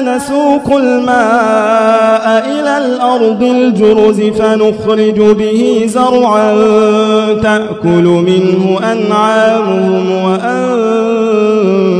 نسوق الماء إلى الأرض الجرز فنخرج به زرعا تأكل منه أنعامهم وأنفسهم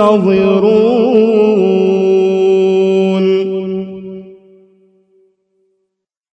تنتظرون